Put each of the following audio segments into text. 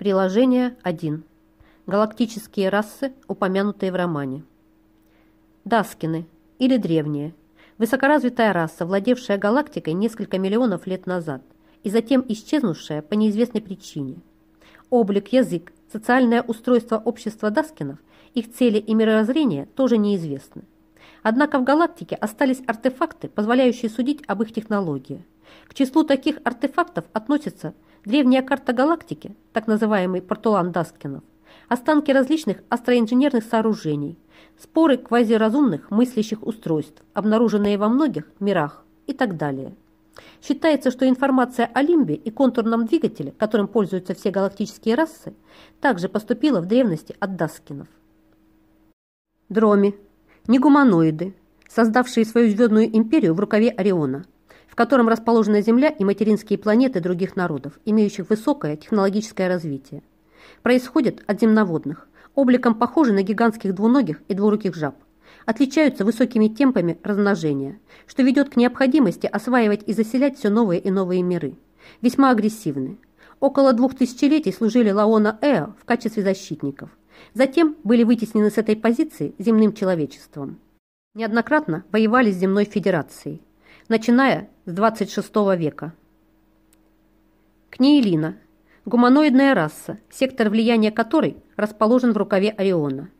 Приложение 1. Галактические расы, упомянутые в романе. Даскины, или древние. Высокоразвитая раса, владевшая галактикой несколько миллионов лет назад и затем исчезнувшая по неизвестной причине. Облик, язык, социальное устройство общества Даскинов, их цели и мировоззрение тоже неизвестны. Однако в галактике остались артефакты, позволяющие судить об их технологии. К числу таких артефактов относятся древняя карта галактики, так называемый портулан Даскинов, останки различных астроинженерных сооружений, споры квазиразумных мыслящих устройств, обнаруженные во многих мирах и так далее. Считается, что информация о лимбе и контурном двигателе, которым пользуются все галактические расы, также поступила в древности от Даскинов. Дроми, негуманоиды, создавшие свою звездную империю в рукаве Ориона – котором расположена Земля и материнские планеты других народов, имеющих высокое технологическое развитие. Происходят от земноводных, обликом похожи на гигантских двуногих и двуруких жаб. Отличаются высокими темпами размножения, что ведет к необходимости осваивать и заселять все новые и новые миры. Весьма агрессивны. Около двух тысячелетий служили Лаона Эо в качестве защитников. Затем были вытеснены с этой позиции земным человечеством. Неоднократно воевали с Земной Федерацией начиная с 26 века. Книелина – гуманоидная раса, сектор влияния которой расположен в рукаве Ориона.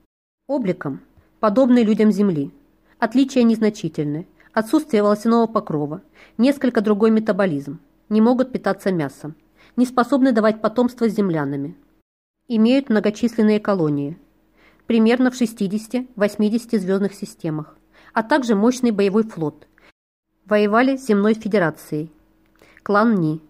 Обликом – подобный людям Земли. Отличия незначительны. Отсутствие волосяного покрова, несколько другой метаболизм. Не могут питаться мясом. Не способны давать потомство с землянами. Имеют многочисленные колонии. Примерно в 60-80 звездных системах. А также мощный боевой флот – воевали с Земной Федерацией, клан Ни,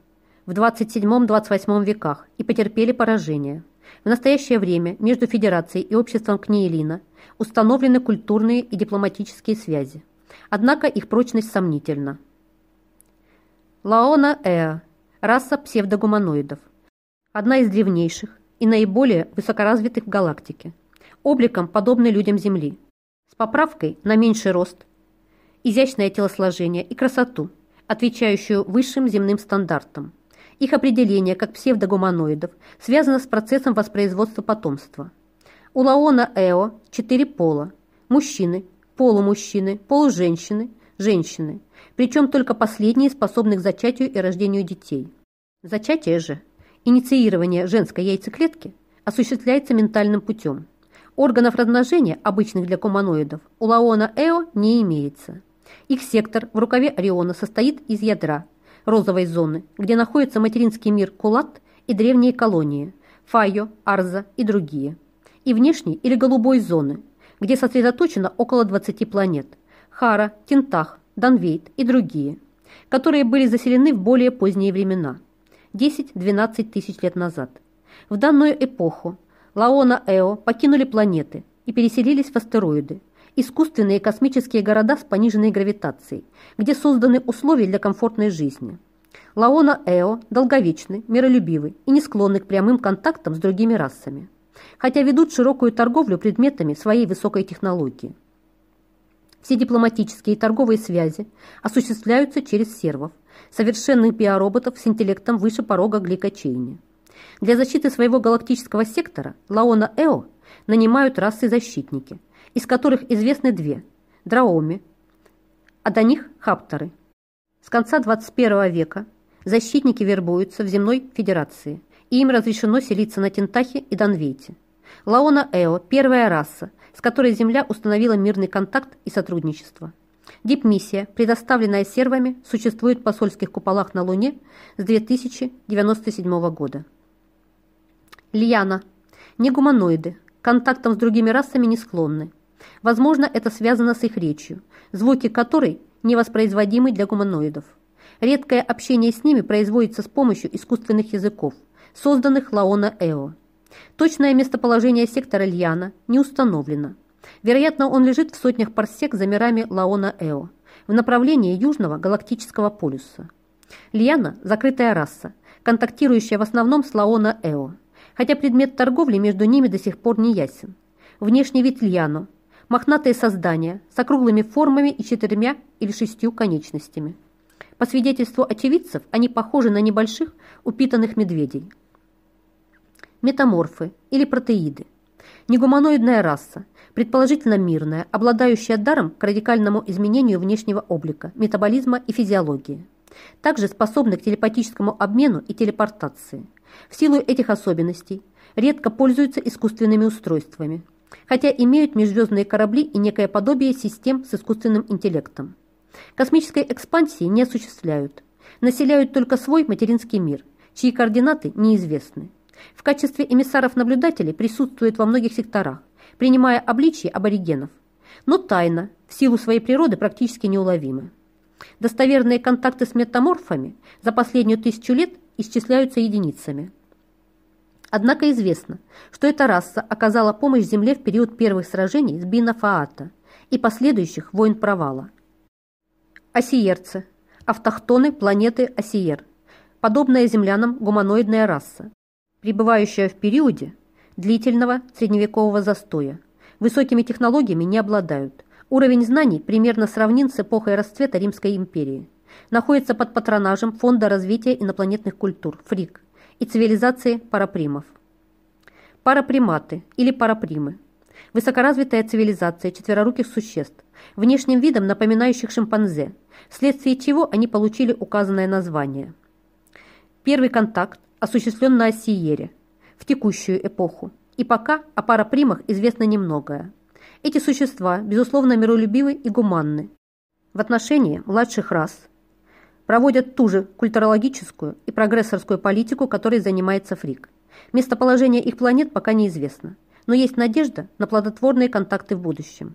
в 27-28 веках. И потерпели поражение. В настоящее время между Федерацией и обществом Книелина установлены культурные и дипломатические связи, однако их прочность сомнительна. Лаона Эа – раса псевдогуманоидов, одна из древнейших и наиболее высокоразвитых в галактике, обликом подобной людям Земли, с поправкой на меньший рост, изящное телосложение и красоту, отвечающую высшим земным стандартам. Их определение как псевдогуманоидов связано с процессом воспроизводства потомства. У Лаона Эо четыре пола – мужчины, полумужчины, полуженщины, женщины, причем только последние способны к зачатию и рождению детей. Зачатие же, инициирование женской яйцеклетки, осуществляется ментальным путем. Органов размножения, обычных для гуманоидов, у Лаона Эо не имеется. Их сектор в рукаве Ориона состоит из ядра, розовой зоны, где находится материнский мир Кулат и древние колонии – Файо, Арза и другие, и внешней или голубой зоны, где сосредоточено около 20 планет – Хара, Тентах, Данвейт и другие, которые были заселены в более поздние времена – 10-12 тысяч лет назад. В данную эпоху Лаона Эо покинули планеты и переселились в астероиды, искусственные космические города с пониженной гравитацией, где созданы условия для комфортной жизни. Лаона Эо долговечны, миролюбивы и не склонны к прямым контактам с другими расами, хотя ведут широкую торговлю предметами своей высокой технологии. Все дипломатические и торговые связи осуществляются через сервов, совершенных биороботов с интеллектом выше порога гликочейни. Для защиты своего галактического сектора Лаона Эо нанимают расы-защитники – из которых известны две – Драоми, а до них – Хапторы. С конца 21 века защитники вербуются в Земной Федерации, и им разрешено селиться на Тентахе и Донвейте. Лаона Эо – первая раса, с которой Земля установила мирный контакт и сотрудничество. Дипмиссия, предоставленная сервами, существует в посольских куполах на Луне с 2097 года. Льяна. Негуманоиды. Контактам с другими расами не склонны. Возможно, это связано с их речью, звуки которой невоспроизводимы для гуманоидов. Редкое общение с ними производится с помощью искусственных языков, созданных Лаона Эо. Точное местоположение сектора Льяна не установлено. Вероятно, он лежит в сотнях парсек за мирами Лаона Эо, в направлении Южного галактического полюса. Льяна – закрытая раса, контактирующая в основном с Лаона Эо, хотя предмет торговли между ними до сих пор не ясен. Внешний вид Льяно – мохнатые создания с округлыми формами и четырьмя или шестью конечностями. По свидетельству очевидцев, они похожи на небольших упитанных медведей. метаморфы или протеиды. Негуманоидная раса, предположительно мирная, обладающая даром к радикальному изменению внешнего облика, метаболизма и физиологии. Также способны к телепатическому обмену и телепортации. В силу этих особенностей редко пользуются искусственными устройствами, хотя имеют межзвездные корабли и некое подобие систем с искусственным интеллектом. Космической экспансии не осуществляют, населяют только свой материнский мир, чьи координаты неизвестны. В качестве эмиссаров-наблюдателей присутствуют во многих секторах, принимая обличье аборигенов, но тайно, в силу своей природы практически неуловимы. Достоверные контакты с метаморфами за последнюю тысячу лет исчисляются единицами. Однако известно, что эта раса оказала помощь Земле в период первых сражений с Бинафаата и последующих войн провала. Осиерцы – автохтоны планеты Осиер, подобная землянам гуманоидная раса, пребывающая в периоде длительного средневекового застоя. Высокими технологиями не обладают. Уровень знаний примерно сравнен с эпохой расцвета Римской империи. Находится под патронажем Фонда развития инопланетных культур ФРИК и цивилизации парапримов. Параприматы или парапримы – высокоразвитая цивилизация четвероруких существ, внешним видом напоминающих шимпанзе, вследствие чего они получили указанное название. Первый контакт осуществлен на Осиере в текущую эпоху, и пока о парапримах известно немногое. Эти существа, безусловно, миролюбивы и гуманны. В отношении младших рас проводят ту же культурологическую и прогрессорскую политику, которой занимается ФРИК. Местоположение их планет пока неизвестно, но есть надежда на плодотворные контакты в будущем.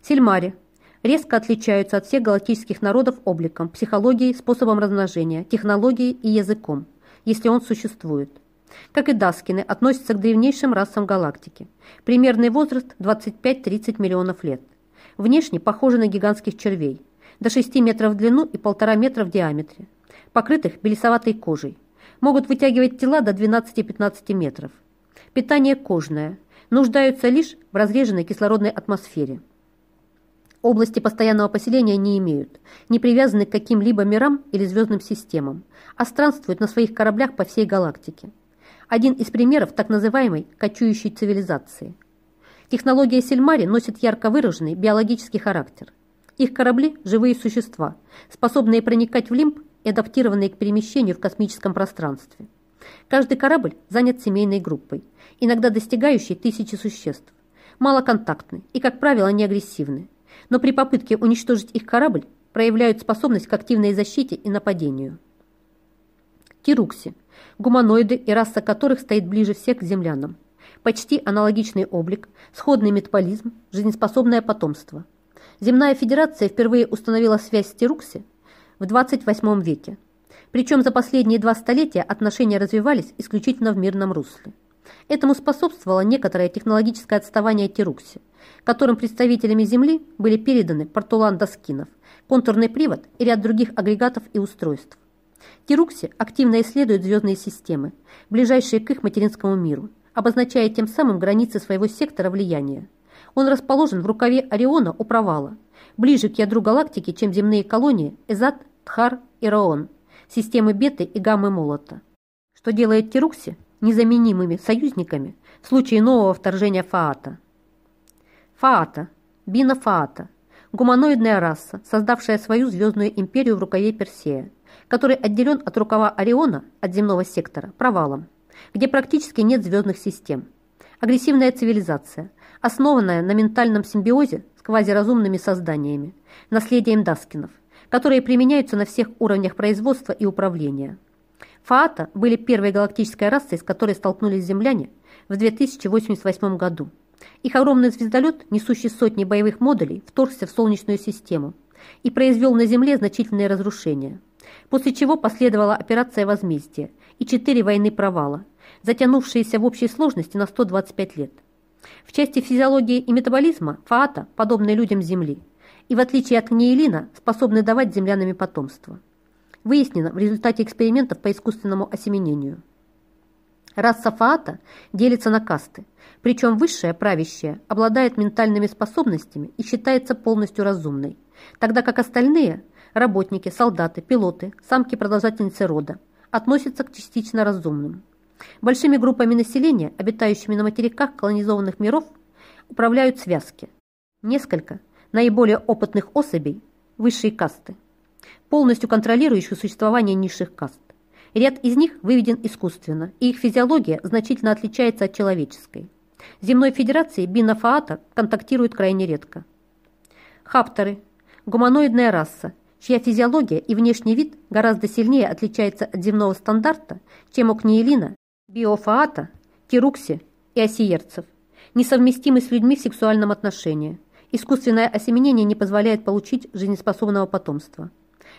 Сельмари резко отличаются от всех галактических народов обликом, психологией, способом размножения, технологией и языком, если он существует. Как и Даскины, относятся к древнейшим расам галактики. Примерный возраст 25-30 миллионов лет. Внешне похожи на гигантских червей, до 6 метров в длину и 1,5 метра в диаметре, покрытых белесоватой кожей. Могут вытягивать тела до 12-15 метров. Питание кожное, нуждаются лишь в разреженной кислородной атмосфере. Области постоянного поселения не имеют, не привязаны к каким-либо мирам или звездным системам, а странствуют на своих кораблях по всей галактике. Один из примеров так называемой «кочующей цивилизации». Технология Сельмари носит ярко выраженный биологический характер. Их корабли – живые существа, способные проникать в лимб и адаптированные к перемещению в космическом пространстве. Каждый корабль занят семейной группой, иногда достигающей тысячи существ. Малоконтактны и, как правило, не агрессивны но при попытке уничтожить их корабль проявляют способность к активной защите и нападению. Тирукси – гуманоиды и раса которых стоит ближе всех к землянам. Почти аналогичный облик, сходный метаболизм, жизнеспособное потомство. Земная Федерация впервые установила связь с Тирукси в 28 веке. Причем за последние два столетия отношения развивались исключительно в мирном русле. Этому способствовало некоторое технологическое отставание Тирукси – которым представителями Земли были переданы портулан Доскинов, контурный привод и ряд других агрегатов и устройств. Тирукси активно исследуют звездные системы, ближайшие к их материнскому миру, обозначая тем самым границы своего сектора влияния. Он расположен в рукаве Ориона у провала, ближе к ядру галактики, чем земные колонии Эзат, Тхар и Раон, системы Беты и Гаммы Молота, что делает Тирукси незаменимыми союзниками в случае нового вторжения Фаата. Фаата, Бина Фаата, гуманоидная раса, создавшая свою звездную империю в рукаве Персея, который отделен от рукава Ориона, от земного сектора, провалом, где практически нет звездных систем. Агрессивная цивилизация, основанная на ментальном симбиозе с квазиразумными созданиями, наследием Даскинов, которые применяются на всех уровнях производства и управления. Фаата были первой галактической расой, с которой столкнулись земляне в 2088 году. Их огромный звездолет, несущий сотни боевых модулей, вторгся в Солнечную систему и произвел на Земле значительные разрушения. После чего последовала операция возмездия и четыре войны провала, затянувшиеся в общей сложности на 125 лет. В части физиологии и метаболизма Фаата подобны людям Земли и, в отличие от Нейлина, способны давать землянами потомство. Выяснено в результате экспериментов по искусственному осеменению. Раса Фаата делится на касты, причем высшая, правящая, обладает ментальными способностями и считается полностью разумной, тогда как остальные – работники, солдаты, пилоты, самки-продолжательницы рода – относятся к частично разумным. Большими группами населения, обитающими на материках колонизованных миров, управляют связки. Несколько наиболее опытных особей – высшие касты, полностью контролирующих существование низших каст. Ряд из них выведен искусственно, и их физиология значительно отличается от человеческой. Земной федерацией бинофаата контактируют крайне редко. Хапторы – гуманоидная раса, чья физиология и внешний вид гораздо сильнее отличается от земного стандарта, чем у книелина, биофаата, тирукси и осиерцев, несовместимы с людьми в сексуальном отношении. Искусственное осеменение не позволяет получить жизнеспособного потомства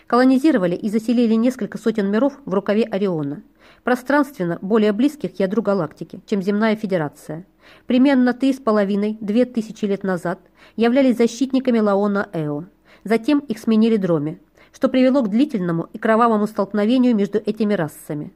колонизировали и заселили несколько сотен миров в рукаве Ориона, пространственно более близких ядру галактики, чем Земная Федерация. Примерно три с половиной-две тысячи лет назад являлись защитниками Лаона Эо. Затем их сменили Дроми, что привело к длительному и кровавому столкновению между этими расами.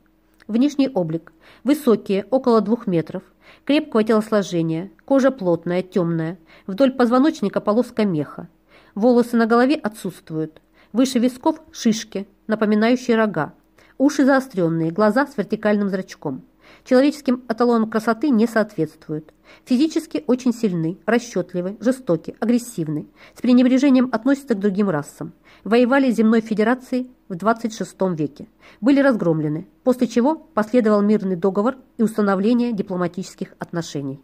Внешний облик. Высокие, около двух метров, крепкого телосложения, кожа плотная, темная, вдоль позвоночника полоска меха. Волосы на голове отсутствуют, Выше висков – шишки, напоминающие рога. Уши заостренные, глаза с вертикальным зрачком. Человеческим эталонам красоты не соответствуют. Физически очень сильны, расчетливы, жестоки, агрессивны. С пренебрежением относятся к другим расам. Воевали с Земной Федерацией в 26 веке. Были разгромлены, после чего последовал мирный договор и установление дипломатических отношений.